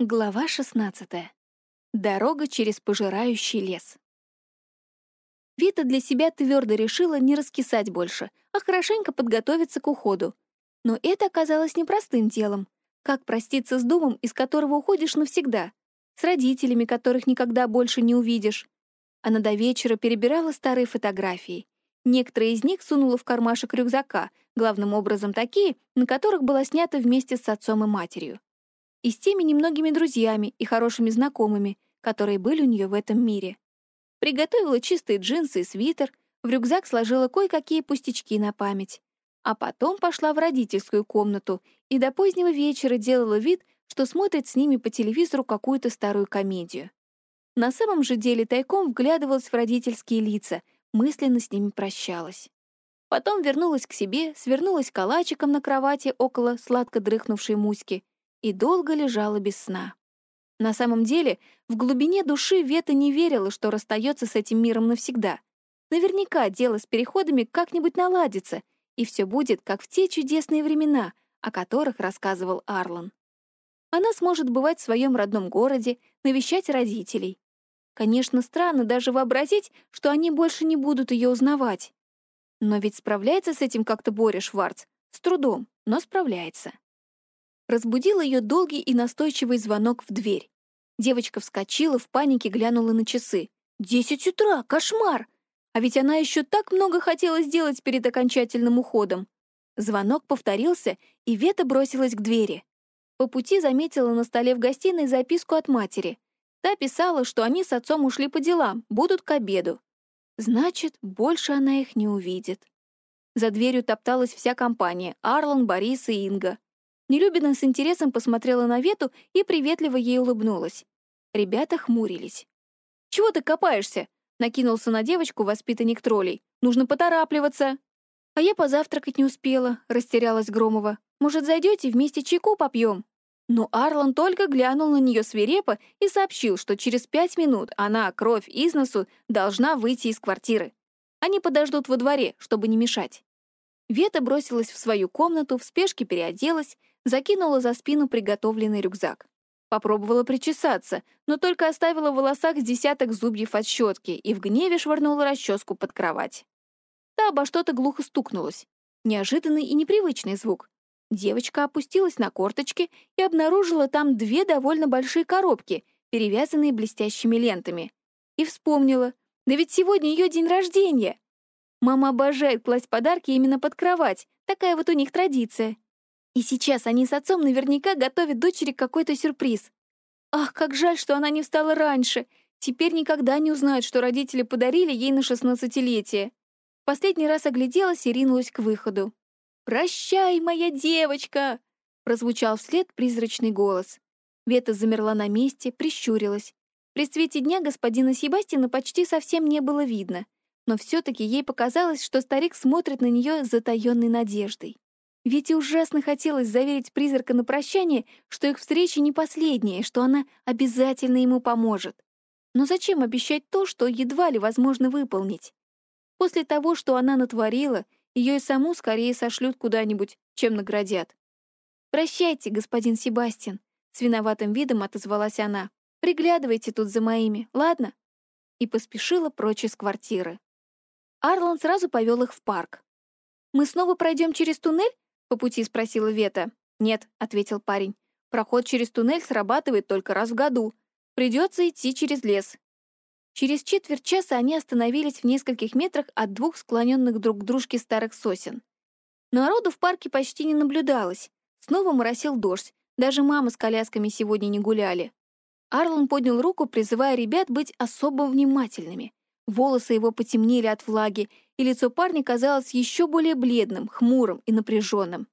Глава 16. Дорога через пожирающий лес. Вита для себя твердо решила не раскисать больше, а хорошенько подготовиться к уходу. Но это оказалось непростым делом. Как проститься с домом, из которого уходишь навсегда? С родителями, которых никогда больше не увидишь? Она до вечера перебирала старые фотографии. Некоторые из них сунула в кармашек рюкзака, главным образом такие, на которых была снята вместе с отцом и матерью и с теми немногими друзьями и хорошими знакомыми, которые были у нее в этом мире. Приготовила чистые джинсы и свитер, в рюкзак сложила кое-какие пустячки на память. А потом пошла в родительскую комнату и до позднего вечера делала вид, что смотрит с ними по телевизору какую-то старую комедию. На самом же деле тайком вглядывалась в родительские лица, мысленно с ними прощалась. Потом вернулась к себе, свернулась калачиком на кровати около сладко дрыхнувшей Муськи и долго лежала без сна. На самом деле, в глубине души Вета не верила, что расстается с этим миром навсегда. Наверняка дело с переходами как-нибудь наладится, и все будет, как в те чудесные времена, о которых рассказывал Арлан. Она сможет бывать в своем родном городе, навещать родителей. Конечно, странно даже вообразить, что они больше не будут ее узнавать. Но ведь справляется с этим как-то Боря Шварц. С трудом, но справляется. Разбудил ее долгий и настойчивый звонок в дверь. Девочка вскочила, в панике глянула на часы. «Десять утра! Кошмар!» А ведь она еще так много хотела сделать перед окончательным уходом. Звонок повторился, и Вета бросилась к двери. По пути заметила на столе в гостиной записку от матери. Та писала, что они с отцом ушли по делам, будут к обеду. Значит, больше она их не увидит. За дверью топталась вся компания — Арлан, Борис и Инга. Нелюбина с интересом посмотрела на Вету и приветливо ей улыбнулась. Ребята хмурились. «Чего ты копаешься?» — накинулся на девочку воспитанник троллей. «Нужно поторапливаться». «А я позавтракать не успела», — растерялась Громова. «Может, зайдете вместе чайку попьем?» Но Арлан только глянул на нее свирепо и сообщил, что через пять минут она, кровь из носу, должна выйти из квартиры. Они подождут во дворе, чтобы не мешать. Вета бросилась в свою комнату, в спешке переоделась, закинула за спину приготовленный рюкзак. Попробовала причесаться, но только оставила в волосах десяток зубьев от щетки и в гневе швырнула расческу под кровать. Та обо что-то глухо стукнулась. Неожиданный и непривычный звук. Девочка опустилась на корточки и обнаружила там две довольно большие коробки, перевязанные блестящими лентами. И вспомнила, да ведь сегодня ее день рождения. Мама обожает класть подарки именно под кровать, такая вот у них традиция. И сейчас они с отцом наверняка готовят дочери какой-то сюрприз. Ах, как жаль, что она не встала раньше. Теперь никогда не узнает, что родители подарили ей на шестнадцатилетие. Последний раз огляделась и ринулась к выходу. «Прощай, моя девочка!» — прозвучал вслед призрачный голос. Вета замерла на месте, прищурилась. При свете дня господина Себастина почти совсем не было видно, но все таки ей показалось, что старик смотрит на нее с затаённой надеждой. Ведь ужасно хотелось заверить призрака на прощание, что их встреча не последняя, что она обязательно ему поможет. Но зачем обещать то, что едва ли возможно выполнить? После того, что она натворила, ее и саму скорее сошлют куда-нибудь, чем наградят. «Прощайте, господин Себастьян», — с виноватым видом отозвалась она. «Приглядывайте тут за моими, ладно?» И поспешила прочь из квартиры. Арлан сразу повел их в парк. «Мы снова пройдем через туннель?» — по пути спросила Вета. «Нет», — ответил парень. «Проход через туннель срабатывает только раз в году. Придется идти через лес». Через четверть часа они остановились в нескольких метрах от двух склоненных друг к дружке старых сосен. Народу в парке почти не наблюдалось. Снова моросил дождь. Даже мамы с колясками сегодня не гуляли. Арлан поднял руку, призывая ребят быть особо внимательными. Волосы его потемнели от влаги, и лицо парня казалось еще более бледным, хмурым и напряженным.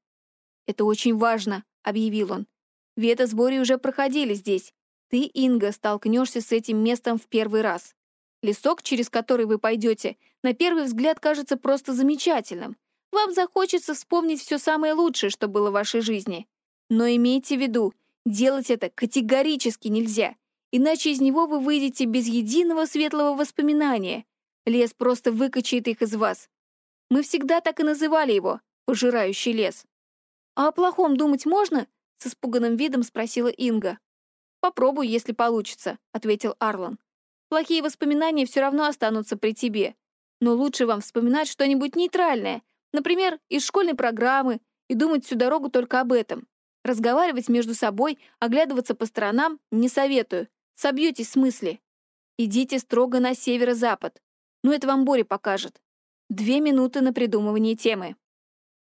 «Это очень важно», — объявил он. «Вета с Борей уже проходили здесь. Ты, Инга, столкнешься с этим местом в первый раз. Лесок, через который вы пойдете, на первый взгляд кажется просто замечательным. Вам захочется вспомнить все самое лучшее, что было в вашей жизни. Но имейте в виду, делать это категорически нельзя иначе из него вы выйдете без единого светлого воспоминания. Лес просто выкачает их из вас. Мы всегда так и называли его — пожирающий лес. «А о плохом думать можно?» — с испуганным видом спросила Инга. «Попробуй, если получится», — ответил Арлан. «Плохие воспоминания все равно останутся при тебе. Но лучше вам вспоминать что-нибудь нейтральное, например, из школьной программы, и думать всю дорогу только об этом. Разговаривать между собой, оглядываться по сторонам не советую. Собьетесь с мысли. Идите строго на северо-запад. Ну, это вам Боря покажет. Две минуты на придумывание темы.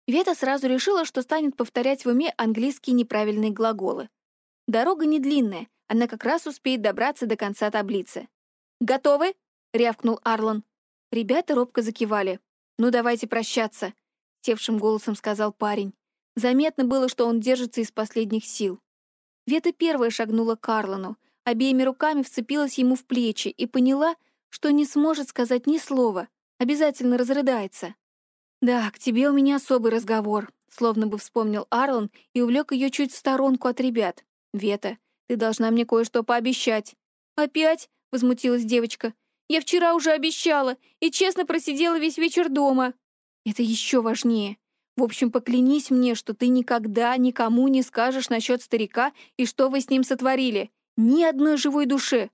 Вета сразу решила, что станет повторять в уме английские неправильные глаголы. Дорога не длинная, она как раз успеет добраться до конца таблицы. «Готовы?» — рявкнул Арлан. Ребята робко закивали. «Ну, давайте прощаться», — севшим голосом сказал парень. Заметно было, что он держится из последних сил. Вета первая шагнула к Арлану, обеими руками вцепилась ему в плечи и поняла, что не сможет сказать ни слова, обязательно разрыдается. «Да, к тебе у меня особый разговор», — словно бы вспомнил Арлан и увлек ее чуть в сторонку от ребят. «Вета, ты должна мне кое-что пообещать». «Опять?» — возмутилась девочка. Я вчера уже обещала и честно просидела весь вечер дома. Это еще важнее. В общем, поклянись мне, что ты никогда никому не скажешь насчет старика и что вы с ним сотворили. Ни одной живой душе.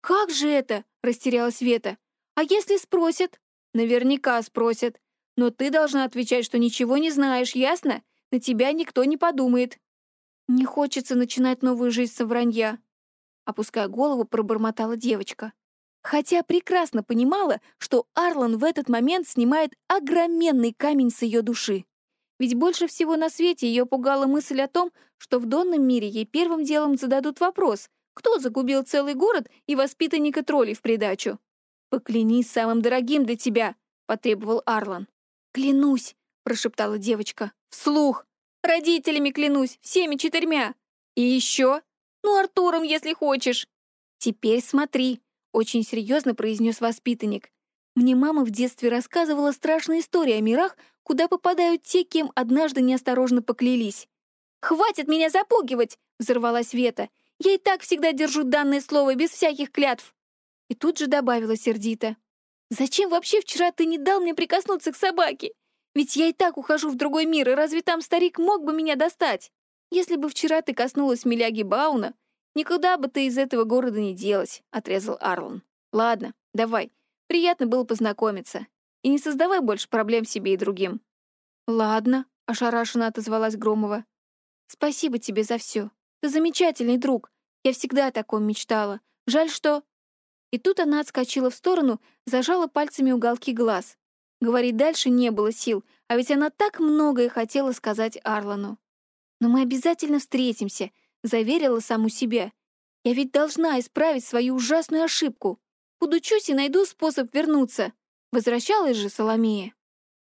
«Как же это?» — растерялась Вета. «А если спросят?» «Наверняка спросят. Но ты должна отвечать, что ничего не знаешь, ясно? На тебя никто не подумает». «Не хочется начинать новую жизнь со вранья», — опуская голову, пробормотала девочка хотя прекрасно понимала, что Арлан в этот момент снимает огроменный камень с ее души. Ведь больше всего на свете ее пугала мысль о том, что в донном мире ей первым делом зададут вопрос, кто загубил целый город и воспитанника троллей в придачу. «Поклянись самым дорогим для тебя», — потребовал Арлан. «Клянусь», — прошептала девочка, — «вслух. Родителями клянусь, всеми четырьмя. И еще? Ну, Артуром, если хочешь. Теперь смотри, очень серьезно произнес воспитанник. Мне мама в детстве рассказывала страшные истории о мирах, куда попадают те, кем однажды неосторожно поклялись. «Хватит меня запугивать!» — взорвалась Вета. «Я и так всегда держу данное слово без всяких клятв!» И тут же добавила сердито. «Зачем вообще вчера ты не дал мне прикоснуться к собаке? Ведь я и так ухожу в другой мир, и разве там старик мог бы меня достать? Если бы вчера ты коснулась Миляги Бауна, «Никуда бы ты из этого города не делась», — отрезал Арлан. «Ладно, давай. Приятно было познакомиться. И не создавай больше проблем себе и другим». «Ладно», — ошарашенно отозвалась Громова. «Спасибо тебе за все. Ты замечательный друг. Я всегда о таком мечтала. Жаль, что...» И тут она отскочила в сторону, зажала пальцами уголки глаз. Говорить дальше не было сил, а ведь она так многое хотела сказать Арлану. «Но мы обязательно встретимся», Заверила саму себя. Я ведь должна исправить свою ужасную ошибку. Подучусь и найду способ вернуться. Возвращалась же Соломея.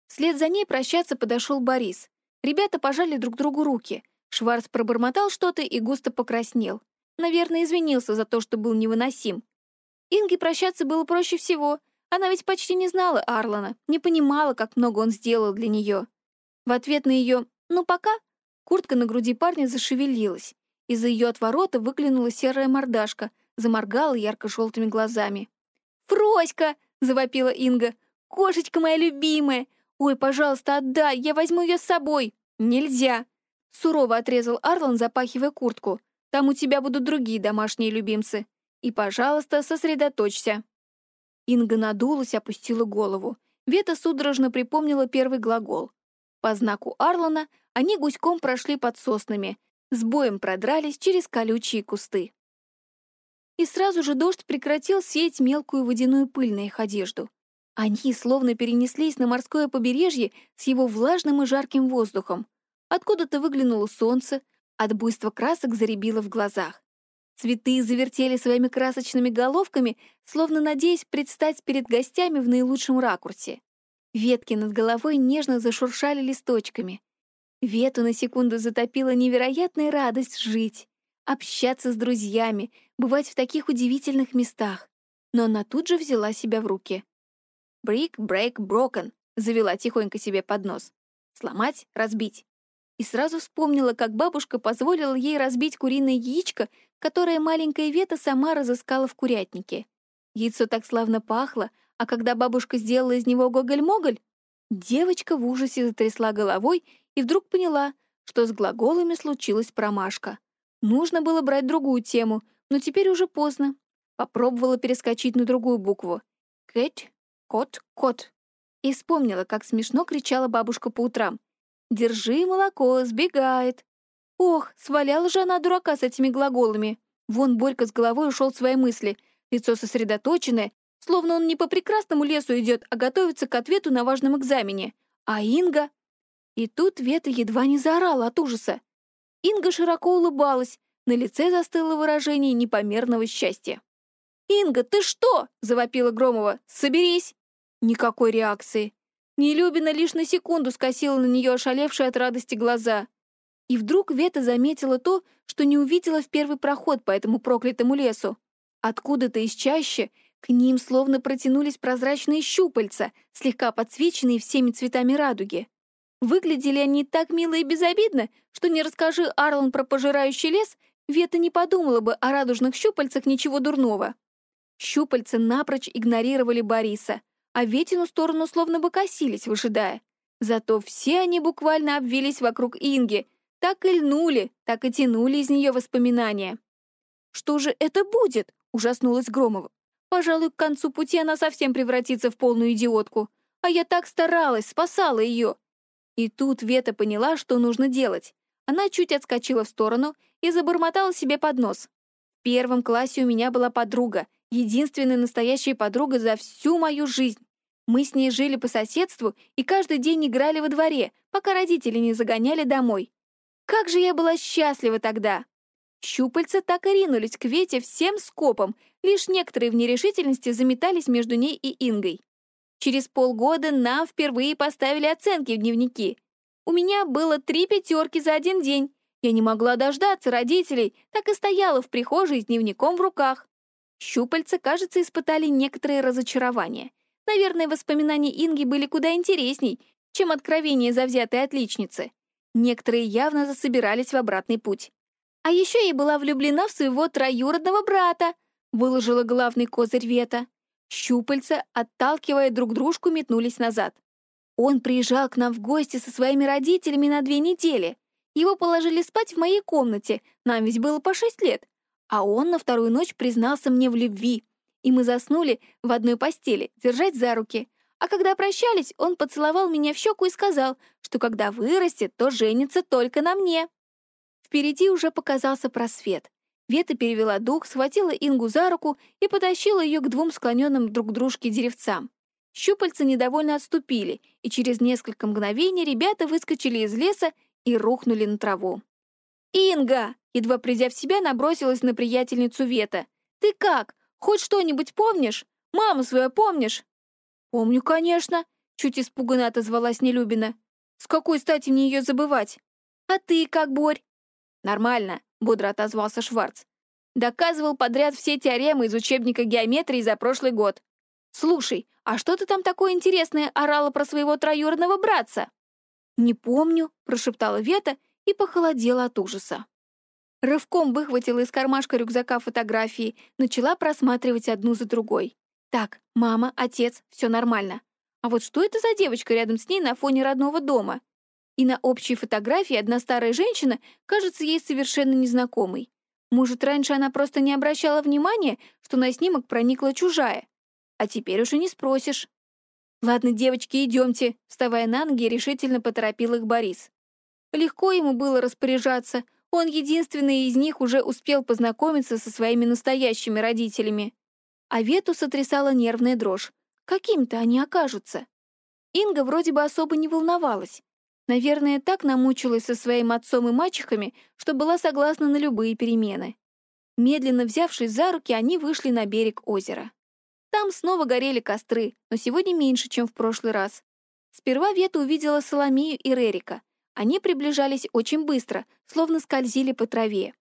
Вслед за ней прощаться подошел Борис. Ребята пожали друг другу руки. Шварц пробормотал что-то и густо покраснел. Наверное, извинился за то, что был невыносим. Инге прощаться было проще всего. Она ведь почти не знала Арлана, не понимала, как много он сделал для нее. В ответ на ее «ну пока» куртка на груди парня зашевелилась. Из-за ее отворота выглянула серая мордашка, заморгала ярко-желтыми глазами. «Фроська!» — завопила Инга. «Кошечка моя любимая! Ой, пожалуйста, отдай, я возьму ее с собой!» «Нельзя!» — сурово отрезал Арлан, запахивая куртку. «Там у тебя будут другие домашние любимцы. И, пожалуйста, сосредоточься!» Инга надулась, опустила голову. Вета судорожно припомнила первый глагол. По знаку Арлана они гуськом прошли под соснами, с боем продрались через колючие кусты. И сразу же дождь прекратил сеять мелкую водяную пыль на их одежду. Они словно перенеслись на морское побережье с его влажным и жарким воздухом. Откуда-то выглянуло солнце, от буйства красок заребило в глазах. Цветы завертели своими красочными головками, словно надеясь предстать перед гостями в наилучшем ракурсе. Ветки над головой нежно зашуршали листочками. Вету на секунду затопила невероятная радость жить, общаться с друзьями, бывать в таких удивительных местах. Но она тут же взяла себя в руки. «Брик, брейк, брокен», — завела тихонько себе под нос. «Сломать, разбить». И сразу вспомнила, как бабушка позволила ей разбить куриное яичко, которое маленькая Вета сама разыскала в курятнике. Яйцо так славно пахло, а когда бабушка сделала из него гоголь-моголь, девочка в ужасе затрясла головой и вдруг поняла, что с глаголами случилась промашка. Нужно было брать другую тему, но теперь уже поздно. Попробовала перескочить на другую букву. Кэт, кот, кот. И вспомнила, как смешно кричала бабушка по утрам. «Держи молоко, сбегает». Ох, сваляла же она дурака с этими глаголами. Вон Борька с головой ушел в свои мысли. Лицо сосредоточенное, словно он не по прекрасному лесу идет, а готовится к ответу на важном экзамене. А Инга... И тут Вета едва не заорала от ужаса. Инга широко улыбалась, на лице застыло выражение непомерного счастья. «Инга, ты что?» — завопила Громова. «Соберись!» Никакой реакции. Нелюбина лишь на секунду скосила на нее ошалевшие от радости глаза. И вдруг Вета заметила то, что не увидела в первый проход по этому проклятому лесу. Откуда-то из чаще к ним словно протянулись прозрачные щупальца, слегка подсвеченные всеми цветами радуги. Выглядели они так мило и безобидно, что не расскажи Арлан про пожирающий лес, Вета не подумала бы о радужных щупальцах ничего дурного. Щупальца напрочь игнорировали Бориса, а Ветину сторону словно бы косились, выжидая. Зато все они буквально обвились вокруг Инги, так и льнули, так и тянули из нее воспоминания. «Что же это будет?» — ужаснулась Громова. «Пожалуй, к концу пути она совсем превратится в полную идиотку. А я так старалась, спасала ее». И тут Вета поняла, что нужно делать. Она чуть отскочила в сторону и забормотала себе под нос. В первом классе у меня была подруга, единственная настоящая подруга за всю мою жизнь. Мы с ней жили по соседству и каждый день играли во дворе, пока родители не загоняли домой. Как же я была счастлива тогда! Щупальца так и ринулись к Вете всем скопом, лишь некоторые в нерешительности заметались между ней и Ингой. Через полгода нам впервые поставили оценки в дневники. У меня было три пятерки за один день. Я не могла дождаться родителей, так и стояла в прихожей с дневником в руках. Щупальца, кажется, испытали некоторые разочарования. Наверное, воспоминания Инги были куда интересней, чем откровения завзятой отличницы. Некоторые явно засобирались в обратный путь. А еще я была влюблена в своего троюродного брата, выложила главный козырь Вета. Щупальца, отталкивая друг дружку, метнулись назад. Он приезжал к нам в гости со своими родителями на две недели. Его положили спать в моей комнате, нам ведь было по шесть лет. А он на вторую ночь признался мне в любви. И мы заснули в одной постели, держать за руки. А когда прощались, он поцеловал меня в щеку и сказал, что когда вырастет, то женится только на мне. Впереди уже показался просвет. Вета перевела дух, схватила Ингу за руку и потащила ее к двум склоненным друг к дружке деревцам. Щупальца недовольно отступили, и через несколько мгновений ребята выскочили из леса и рухнули на траву. «Инга!» — едва придя в себя, набросилась на приятельницу Вета. «Ты как? Хоть что-нибудь помнишь? Маму свою помнишь?» «Помню, конечно», — чуть испуганно отозвалась Нелюбина. «С какой стати мне ее забывать?» «А ты как, Борь?» «Нормально», — бодро отозвался Шварц. «Доказывал подряд все теоремы из учебника геометрии за прошлый год. Слушай, а что ты там такое интересное орала про своего троюродного братца?» «Не помню», — прошептала Вета и похолодела от ужаса. Рывком выхватила из кармашка рюкзака фотографии, начала просматривать одну за другой. Так, мама, отец, все нормально. А вот что это за девочка рядом с ней на фоне родного дома? И на общей фотографии одна старая женщина кажется ей совершенно незнакомой. Может, раньше она просто не обращала внимания, что на снимок проникла чужая. А теперь уже не спросишь. «Ладно, девочки, идемте», — вставая на ноги, решительно поторопил их Борис. Легко ему было распоряжаться, он единственный из них уже успел познакомиться со своими настоящими родителями. А Вету сотрясала нервная дрожь. Каким-то они окажутся. Инга вроде бы особо не волновалась. Наверное, так намучилась со своим отцом и мачехами, что была согласна на любые перемены. Медленно взявшись за руки, они вышли на берег озера. Там снова горели костры, но сегодня меньше, чем в прошлый раз. Сперва Вета увидела Соломею и Рерика. Они приближались очень быстро, словно скользили по траве.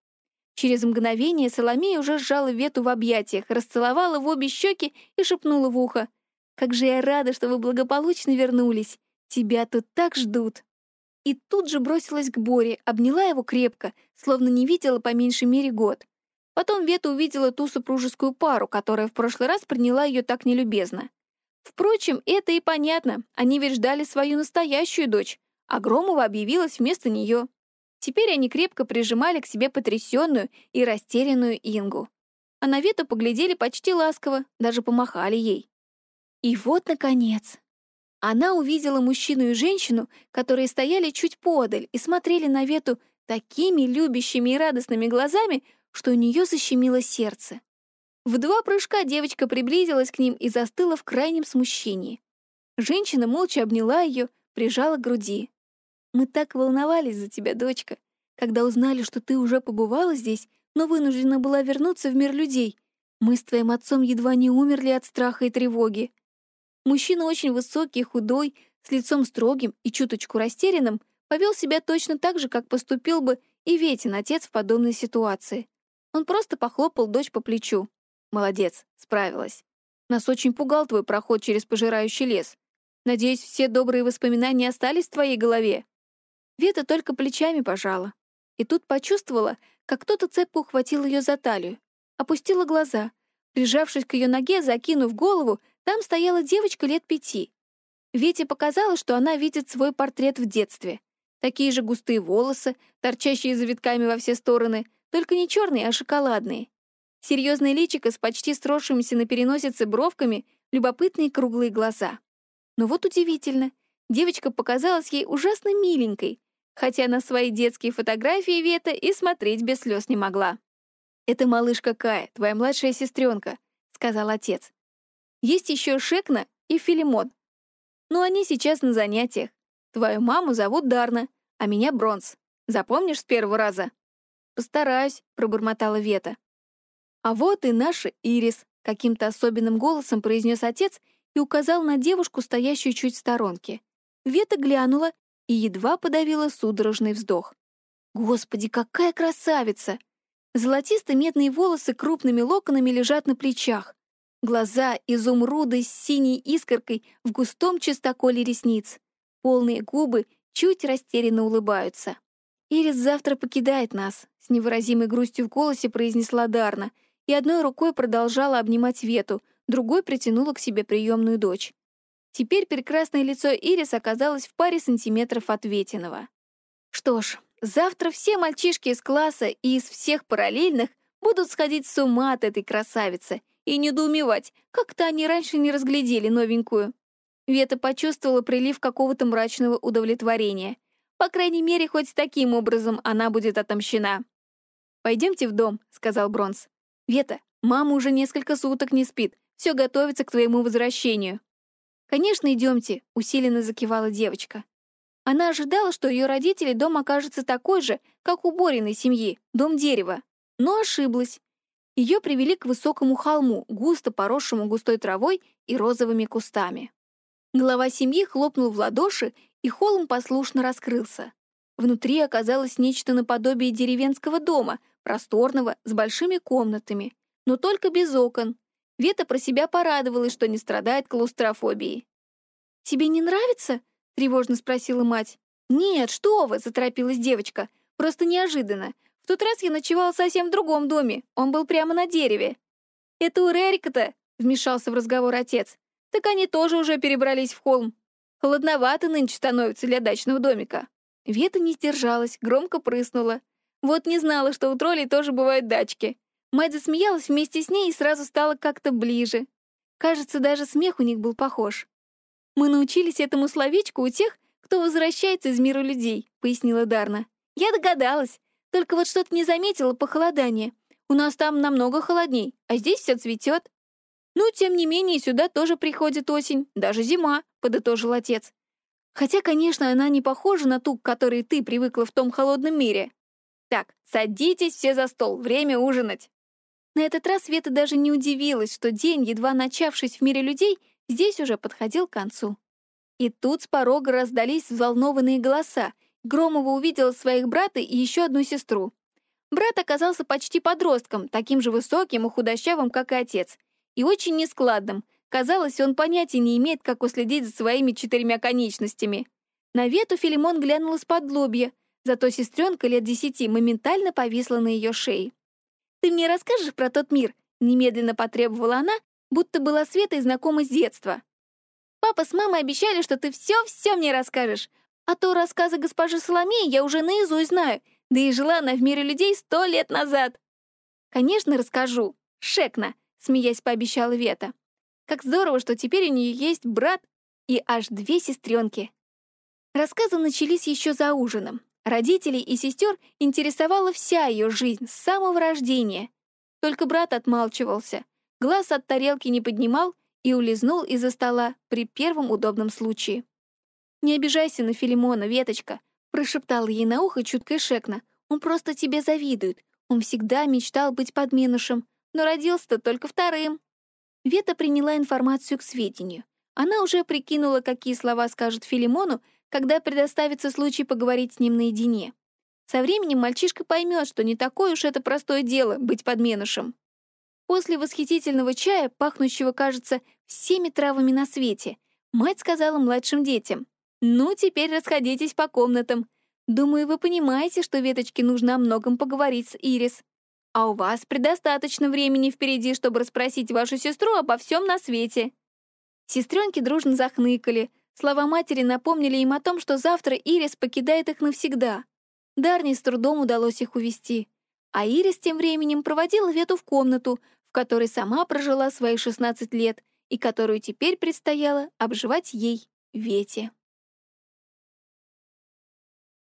Через мгновение Соломея уже сжала Вету в объятиях, расцеловала в обе щеки и шепнула в ухо. «Как же я рада, что вы благополучно вернулись! Тебя тут так ждут!» И тут же бросилась к Боре, обняла его крепко, словно не видела по меньшей мере год. Потом Вета увидела ту супружескую пару, которая в прошлый раз приняла ее так нелюбезно. Впрочем, это и понятно, они ведь ждали свою настоящую дочь, а Громова объявилась вместо нее. Теперь они крепко прижимали к себе потрясенную и растерянную Ингу. А на Вету поглядели почти ласково, даже помахали ей. И вот, наконец, она увидела мужчину и женщину, которые стояли чуть подаль и смотрели на Вету такими любящими и радостными глазами, что у нее защемило сердце. В два прыжка девочка приблизилась к ним и застыла в крайнем смущении. Женщина молча обняла ее, прижала к груди. Мы так волновались за тебя, дочка, когда узнали, что ты уже побывала здесь, но вынуждена была вернуться в мир людей. Мы с твоим отцом едва не умерли от страха и тревоги. Мужчина очень высокий, худой, с лицом строгим и чуточку растерянным, повел себя точно так же, как поступил бы и Ветин, отец в подобной ситуации. Он просто похлопал дочь по плечу. «Молодец, справилась. Нас очень пугал твой проход через пожирающий лес. Надеюсь, все добрые воспоминания остались в твоей голове?» Вета только плечами пожала. И тут почувствовала, как кто-то цепко ухватил ее за талию. Опустила глаза. Прижавшись к ее ноге, закинув голову, там стояла девочка лет пяти. Вете показалось, что она видит свой портрет в детстве. Такие же густые волосы, торчащие завитками во все стороны, только не черные, а шоколадные. Серьезное личико с почти сросшимися на переносице бровками, любопытные круглые глаза. Но вот удивительно, девочка показалась ей ужасно миленькой, хотя на свои детские фотографии Вета и смотреть без слез не могла. «Это малышка Кая, твоя младшая сестренка», — сказал отец. «Есть еще Шекна и Филимон. Но они сейчас на занятиях. Твою маму зовут Дарна, а меня Бронз. Запомнишь с первого раза?» «Постараюсь», — пробормотала Вета. «А вот и наша Ирис», — каким-то особенным голосом произнес отец и указал на девушку, стоящую чуть в сторонке. Вета глянула и едва подавила судорожный вздох. «Господи, какая красавица!» Золотисто-медные волосы крупными локонами лежат на плечах. Глаза изумруды с синей искоркой в густом чистоколе ресниц. Полные губы чуть растерянно улыбаются. «Ирис завтра покидает нас», — с невыразимой грустью в голосе произнесла Дарна, и одной рукой продолжала обнимать Вету, другой притянула к себе приемную дочь. Теперь прекрасное лицо Ирис оказалось в паре сантиметров от Ветиного. Что ж, завтра все мальчишки из класса и из всех параллельных будут сходить с ума от этой красавицы и недоумевать, как-то они раньше не разглядели новенькую. Вета почувствовала прилив какого-то мрачного удовлетворения. По крайней мере, хоть таким образом она будет отомщена. «Пойдемте в дом», — сказал Бронс. «Вета, мама уже несколько суток не спит, все готовится к твоему возвращению». «Конечно, идемте», — усиленно закивала девочка. Она ожидала, что ее родители дом окажется такой же, как у Бориной семьи, дом дерева. Но ошиблась. Ее привели к высокому холму, густо поросшему густой травой и розовыми кустами. Глава семьи хлопнул в ладоши, и холм послушно раскрылся. Внутри оказалось нечто наподобие деревенского дома, просторного, с большими комнатами, но только без окон, Вета про себя порадовалась, что не страдает клаустрофобией. «Тебе не нравится?» — тревожно спросила мать. «Нет, что вы!» — заторопилась девочка. «Просто неожиданно. В тот раз я ночевала совсем в другом доме. Он был прямо на дереве». «Это у Рерика-то!» — вмешался в разговор отец. «Так они тоже уже перебрались в холм. Холодновато нынче становится для дачного домика». Вета не сдержалась, громко прыснула. Вот не знала, что у троллей тоже бывают дачки. Мать засмеялась вместе с ней и сразу стала как-то ближе. Кажется, даже смех у них был похож. «Мы научились этому словечку у тех, кто возвращается из мира людей», — пояснила Дарна. «Я догадалась. Только вот что-то не заметила похолодание. У нас там намного холодней, а здесь все цветет». «Ну, тем не менее, сюда тоже приходит осень, даже зима», — подытожил отец. «Хотя, конечно, она не похожа на ту, к которой ты привыкла в том холодном мире. Так, садитесь все за стол, время ужинать». На этот раз Света даже не удивилась, что день, едва начавшись в мире людей, здесь уже подходил к концу. И тут с порога раздались взволнованные голоса. Громова увидела своих брата и еще одну сестру. Брат оказался почти подростком, таким же высоким и худощавым, как и отец, и очень нескладным. Казалось, он понятия не имеет, как уследить за своими четырьмя конечностями. На Вету Филимон глянул из-под лобья, зато сестренка лет десяти моментально повисла на ее шее. «Ты мне расскажешь про тот мир?» — немедленно потребовала она, будто была Светой знакома с детства. «Папа с мамой обещали, что ты все-все мне расскажешь. А то рассказы госпожи Соломеи я уже наизусть знаю. Да и жила она в мире людей сто лет назад. Конечно, расскажу. Шекна, смеясь, пообещала Вета. Как здорово, что теперь у нее есть брат и аж две сестренки. Рассказы начались еще за ужином. Родителей и сестер интересовала вся ее жизнь с самого рождения. Только брат отмалчивался, глаз от тарелки не поднимал и улизнул из-за стола при первом удобном случае. «Не обижайся на Филимона, Веточка», — прошептала ей на ухо чуткая Шекна. «Он просто тебе завидует. Он всегда мечтал быть подменышем, но родился-то только вторым». Вета приняла информацию к сведению. Она уже прикинула, какие слова скажет Филимону, когда предоставится случай поговорить с ним наедине. Со временем мальчишка поймет, что не такое уж это простое дело — быть подменышем. После восхитительного чая, пахнущего, кажется, всеми травами на свете, мать сказала младшим детям, «Ну, теперь расходитесь по комнатам. Думаю, вы понимаете, что веточке нужно о многом поговорить с Ирис. А у вас предостаточно времени впереди, чтобы расспросить вашу сестру обо всем на свете». Сестренки дружно захныкали. Слова матери напомнили им о том, что завтра Ирис покидает их навсегда. Дарни с трудом удалось их увести. А Ирис тем временем проводила Вету в комнату, в которой сама прожила свои 16 лет и которую теперь предстояло обживать ей, Вете.